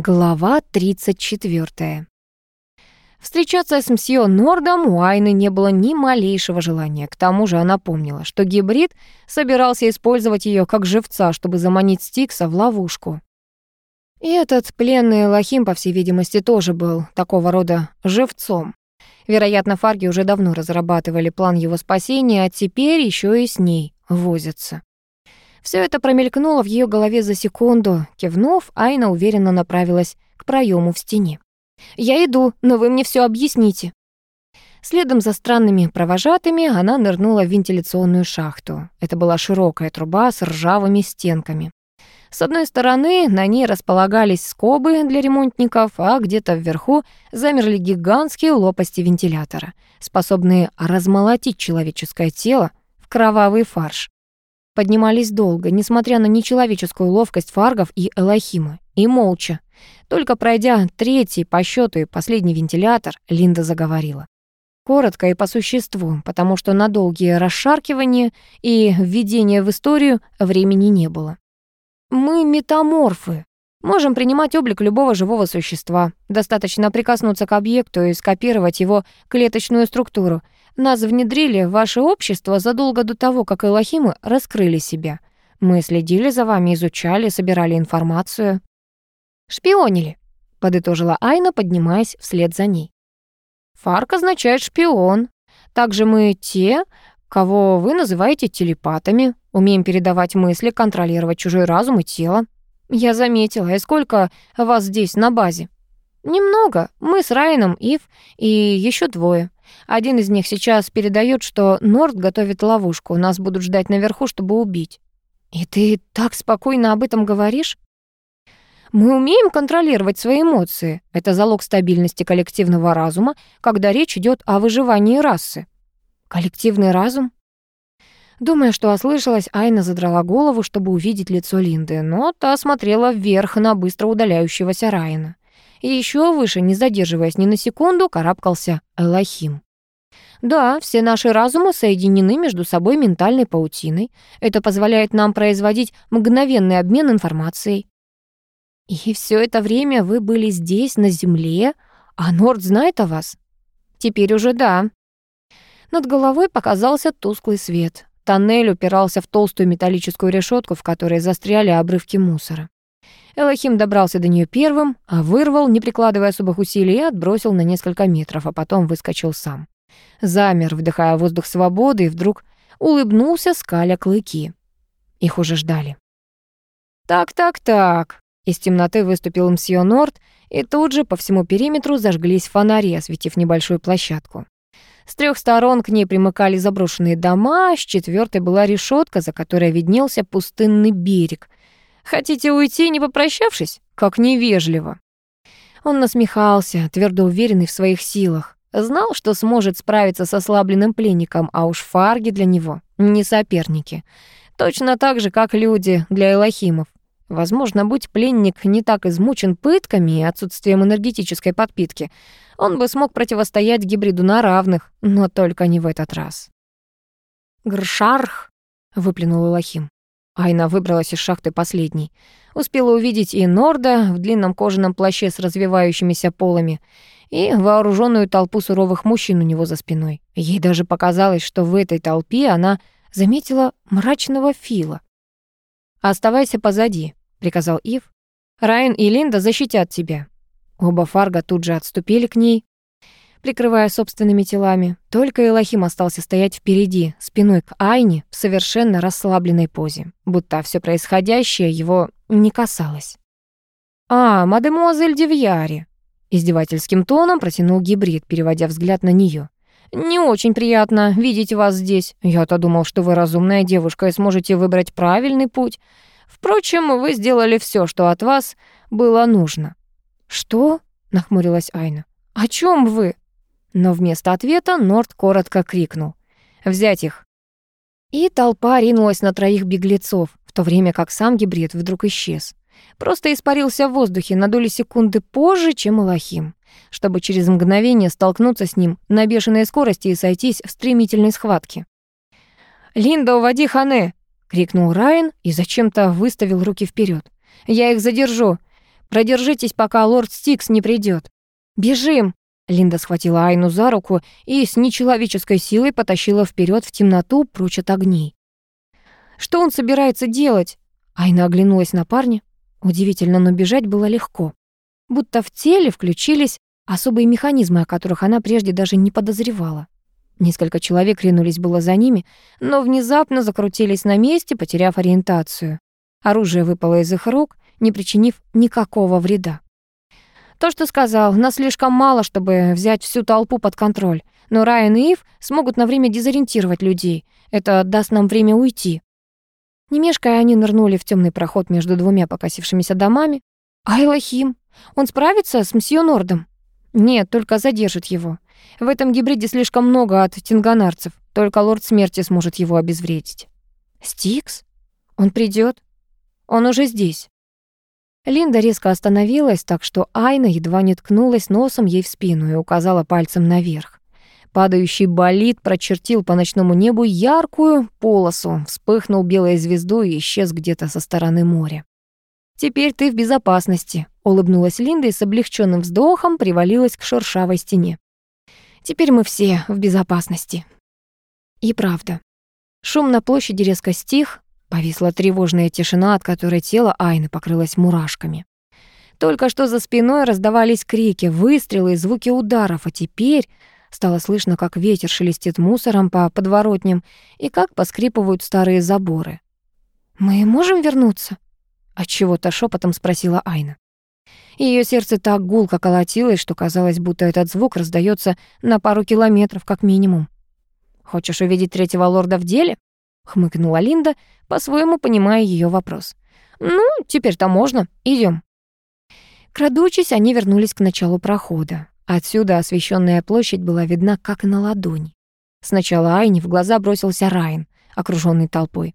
Глава 34. Встречаться с мсье Нордом у Айны не было ни малейшего желания. К тому же она помнила, что гибрид собирался использовать ее как живца, чтобы заманить Стикса в ловушку. И этот пленный Лохим, по всей видимости, тоже был такого рода живцом. Вероятно, фарги уже давно разрабатывали план его спасения, а теперь еще и с ней возятся. Все это промелькнуло в ее голове за секунду. Кивнув, Айна уверенно направилась к проему в стене. «Я иду, но вы мне все объясните». Следом за странными провожатыми она нырнула в вентиляционную шахту. Это была широкая труба с ржавыми стенками. С одной стороны на ней располагались скобы для ремонтников, а где-то вверху замерли гигантские лопасти вентилятора, способные размолотить человеческое тело в кровавый фарш поднимались долго, несмотря на нечеловеческую ловкость фаргов и элохима, и молча. Только пройдя третий по счету и последний вентилятор, Линда заговорила. Коротко и по существу, потому что на долгие расшаркивания и введение в историю времени не было. Мы метаморфы. Можем принимать облик любого живого существа. Достаточно прикоснуться к объекту и скопировать его клеточную структуру — нас внедрили в ваше общество задолго до того, как элохимы раскрыли себя. Мы следили за вами, изучали, собирали информацию. «Шпионили», — подытожила Айна, поднимаясь вслед за ней. «Фарк означает шпион. Также мы те, кого вы называете телепатами, умеем передавать мысли, контролировать чужой разум и тело. Я заметила, и сколько вас здесь на базе?» «Немного. Мы с Райаном, Ив и еще двое. Один из них сейчас передает, что Норд готовит ловушку, нас будут ждать наверху, чтобы убить. И ты так спокойно об этом говоришь? Мы умеем контролировать свои эмоции. Это залог стабильности коллективного разума, когда речь идет о выживании расы. Коллективный разум? Думая, что ослышалась, Айна задрала голову, чтобы увидеть лицо Линды, но та смотрела вверх на быстро удаляющегося Райана. И еще выше, не задерживаясь ни на секунду, карабкался Элохим. Да, все наши разумы соединены между собой ментальной паутиной. Это позволяет нам производить мгновенный обмен информацией. И все это время вы были здесь, на Земле, а Норд знает о вас? Теперь уже да. Над головой показался тусклый свет. Тоннель упирался в толстую металлическую решетку, в которой застряли обрывки мусора. Элохим добрался до нее первым, а вырвал, не прикладывая особых усилий, и отбросил на несколько метров, а потом выскочил сам замер, вдыхая воздух свободы, и вдруг улыбнулся, скаля клыки. Их уже ждали. «Так-так-так», — из темноты выступил мсье Норт, и тут же по всему периметру зажглись фонари, осветив небольшую площадку. С трех сторон к ней примыкали заброшенные дома, с четвертой была решетка, за которой виднелся пустынный берег. «Хотите уйти, не попрощавшись? Как невежливо!» Он насмехался, твердо уверенный в своих силах. Знал, что сможет справиться с ослабленным пленником, а уж фарги для него не соперники. Точно так же, как люди для элохимов. Возможно, будь пленник не так измучен пытками и отсутствием энергетической подпитки, он бы смог противостоять гибриду на равных, но только не в этот раз. «Гршарх!» — выплюнул Элохим. Айна выбралась из шахты последней. Успела увидеть и Норда в длинном кожаном плаще с развивающимися полами, и вооруженную толпу суровых мужчин у него за спиной. Ей даже показалось, что в этой толпе она заметила мрачного Фила. «Оставайся позади», — приказал Ив. «Райан и Линда защитят тебя». Оба Фарга тут же отступили к ней, прикрывая собственными телами. Только Элохим остался стоять впереди, спиной к Айне в совершенно расслабленной позе, будто все происходящее его не касалось. «А, мадемуазель Девьяри», Издевательским тоном протянул гибрид, переводя взгляд на нее. «Не очень приятно видеть вас здесь. Я-то думал, что вы разумная девушка и сможете выбрать правильный путь. Впрочем, вы сделали все, что от вас было нужно». «Что?» — нахмурилась Айна. «О чем вы?» Но вместо ответа Норд коротко крикнул. «Взять их!» И толпа ринулась на троих беглецов, в то время как сам гибрид вдруг исчез. Просто испарился в воздухе на доли секунды позже, чем Элохим, чтобы через мгновение столкнуться с ним на бешеной скорости и сойтись в стремительной схватке. «Линда, уводи Хане!» — крикнул Райан и зачем-то выставил руки вперед. «Я их задержу. Продержитесь, пока лорд Стикс не придет. Бежим!» Линда схватила Айну за руку и с нечеловеческой силой потащила вперед в темноту прочь от огней. «Что он собирается делать?» Айна оглянулась на парня. Удивительно, но бежать было легко. Будто в теле включились особые механизмы, о которых она прежде даже не подозревала. Несколько человек ринулись было за ними, но внезапно закрутились на месте, потеряв ориентацию. Оружие выпало из их рук, не причинив никакого вреда. То, что сказал, нас слишком мало, чтобы взять всю толпу под контроль. Но Райан и Ив смогут на время дезориентировать людей. Это даст нам время уйти. Не мешкая, они нырнули в темный проход между двумя покосившимися домами. Айлахим, он справится с мсье Нордом? Нет, только задержит его. В этом гибриде слишком много от тинганарцев. Только лорд смерти сможет его обезвредить. Стикс? Он придет? Он уже здесь. Линда резко остановилась, так что Айна едва не ткнулась носом ей в спину и указала пальцем наверх. Падающий болид прочертил по ночному небу яркую полосу, вспыхнул белой звездой и исчез где-то со стороны моря. «Теперь ты в безопасности», — улыбнулась Линда и с облегченным вздохом привалилась к шершавой стене. «Теперь мы все в безопасности». И правда. Шум на площади резко стих, Повисла тревожная тишина, от которой тело Айны покрылось мурашками. Только что за спиной раздавались крики, выстрелы и звуки ударов, а теперь стало слышно, как ветер шелестит мусором по подворотням и как поскрипывают старые заборы. «Мы можем вернуться?» — отчего-то шепотом спросила Айна. Ее сердце так гулко колотилось, что казалось, будто этот звук раздается на пару километров как минимум. «Хочешь увидеть третьего лорда в деле?» Хмыкнула Линда, по-своему понимая ее вопрос. Ну, теперь-то можно. Идем. Крадучись, они вернулись к началу прохода. Отсюда освещенная площадь была видна как на ладони. Сначала Айни в глаза бросился Райан, окруженный толпой.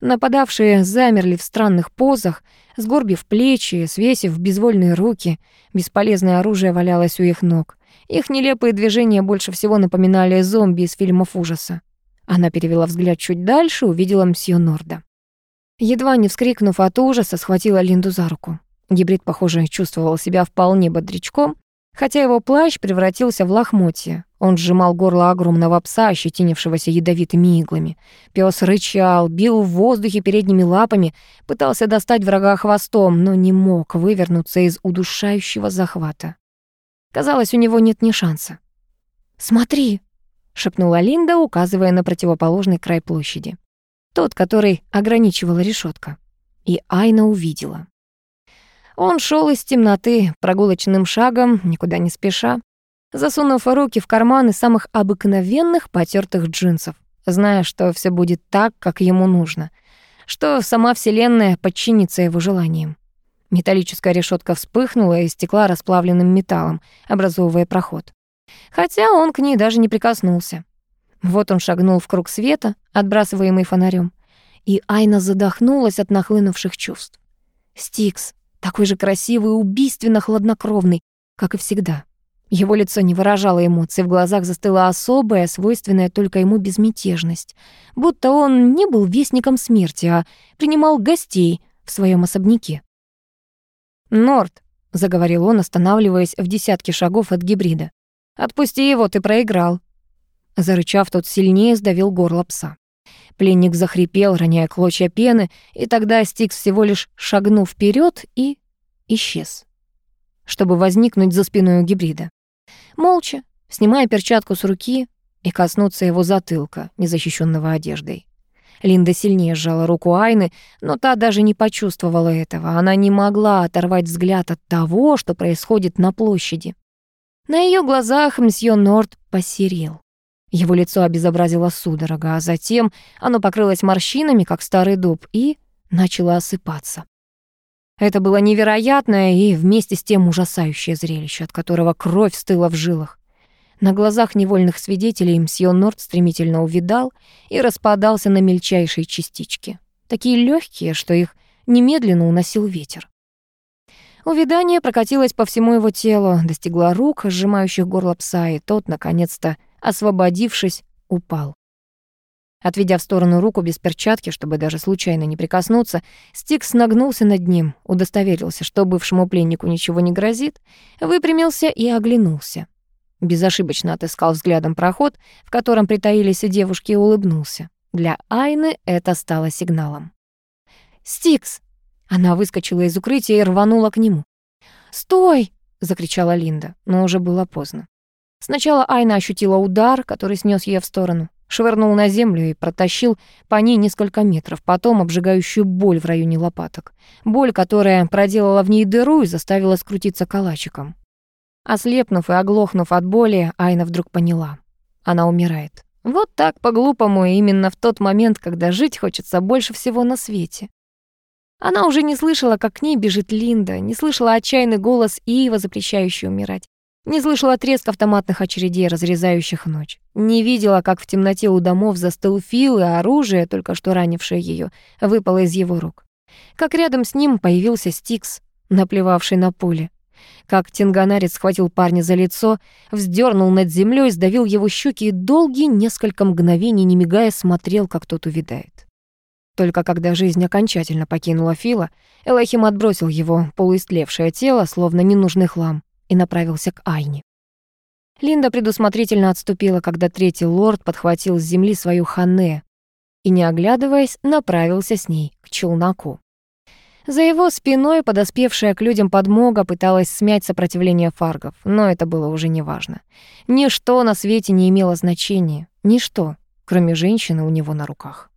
Нападавшие замерли в странных позах, сгорбив плечи, свесив безвольные руки. Бесполезное оружие валялось у их ног. Их нелепые движения больше всего напоминали зомби из фильмов ужаса. Она перевела взгляд чуть дальше, увидела мсье Норда. Едва не вскрикнув от ужаса, схватила Линду за руку. Гибрид, похоже, чувствовал себя вполне бодрячком, хотя его плащ превратился в лохмотье. Он сжимал горло огромного пса, ощетинившегося ядовитыми иглами. Пёс рычал, бил в воздухе передними лапами, пытался достать врага хвостом, но не мог вывернуться из удушающего захвата. Казалось, у него нет ни шанса. «Смотри!» Шепнула Линда, указывая на противоположный край площади. Тот, который ограничивала решетка. И Айна увидела. Он шел из темноты прогулочным шагом, никуда не спеша, засунув руки в карманы самых обыкновенных потертых джинсов, зная, что все будет так, как ему нужно, что сама Вселенная подчинится его желаниям. Металлическая решетка вспыхнула и стекла расплавленным металлом, образовывая проход хотя он к ней даже не прикоснулся. Вот он шагнул в круг света, отбрасываемый фонарем, и Айна задохнулась от нахлынувших чувств. Стикс, такой же красивый и убийственно хладнокровный, как и всегда. Его лицо не выражало эмоций, в глазах застыла особая, свойственная только ему безмятежность, будто он не был вестником смерти, а принимал гостей в своем особняке. «Норт», — заговорил он, останавливаясь в десятке шагов от гибрида, «Отпусти его, ты проиграл». Зарычав, тот сильнее сдавил горло пса. Пленник захрипел, роняя клочья пены, и тогда Стикс всего лишь шагнул вперед и исчез, чтобы возникнуть за спиной у гибрида. Молча, снимая перчатку с руки и коснуться его затылка, незащищенного одеждой. Линда сильнее сжала руку Айны, но та даже не почувствовала этого. Она не могла оторвать взгляд от того, что происходит на площади. На ее глазах мсье Норд посерел. Его лицо обезобразило судорога, а затем оно покрылось морщинами, как старый дуб, и начало осыпаться. Это было невероятное и вместе с тем ужасающее зрелище, от которого кровь стыла в жилах. На глазах невольных свидетелей мсье Норд стремительно увидал и распадался на мельчайшие частички, такие легкие, что их немедленно уносил ветер. Увидание прокатилось по всему его телу, достигло рук, сжимающих горло пса, и тот, наконец-то, освободившись, упал. Отведя в сторону руку без перчатки, чтобы даже случайно не прикоснуться, Стикс нагнулся над ним, удостоверился, что бывшему пленнику ничего не грозит, выпрямился и оглянулся. Безошибочно отыскал взглядом проход, в котором притаились девушки, и улыбнулся. Для Айны это стало сигналом. «Стикс!» Она выскочила из укрытия и рванула к нему. «Стой!» — закричала Линда, но уже было поздно. Сначала Айна ощутила удар, который снес ее в сторону, швырнул на землю и протащил по ней несколько метров, потом обжигающую боль в районе лопаток. Боль, которая проделала в ней дыру и заставила скрутиться калачиком. Ослепнув и оглохнув от боли, Айна вдруг поняла. Она умирает. Вот так, по-глупому, именно в тот момент, когда жить хочется больше всего на свете. Она уже не слышала, как к ней бежит Линда, не слышала отчаянный голос Ива, запрещающий умирать. Не слышала треск автоматных очередей, разрезающих ночь. Не видела, как в темноте у домов застыл Фил, и оружие, только что ранившее ее, выпало из его рук. Как рядом с ним появился Стикс, наплевавший на поле. Как тинганарец схватил парня за лицо, вздернул над землей, сдавил его щеки и долгие несколько мгновений, не мигая, смотрел, как тот увядает. Только когда жизнь окончательно покинула Фила, Элохим отбросил его полуистлевшее тело, словно ненужный хлам, и направился к Айне. Линда предусмотрительно отступила, когда третий лорд подхватил с земли свою ханне и, не оглядываясь, направился с ней к челноку. За его спиной подоспевшая к людям подмога пыталась смять сопротивление фаргов, но это было уже неважно. Ничто на свете не имело значения, ничто, кроме женщины у него на руках.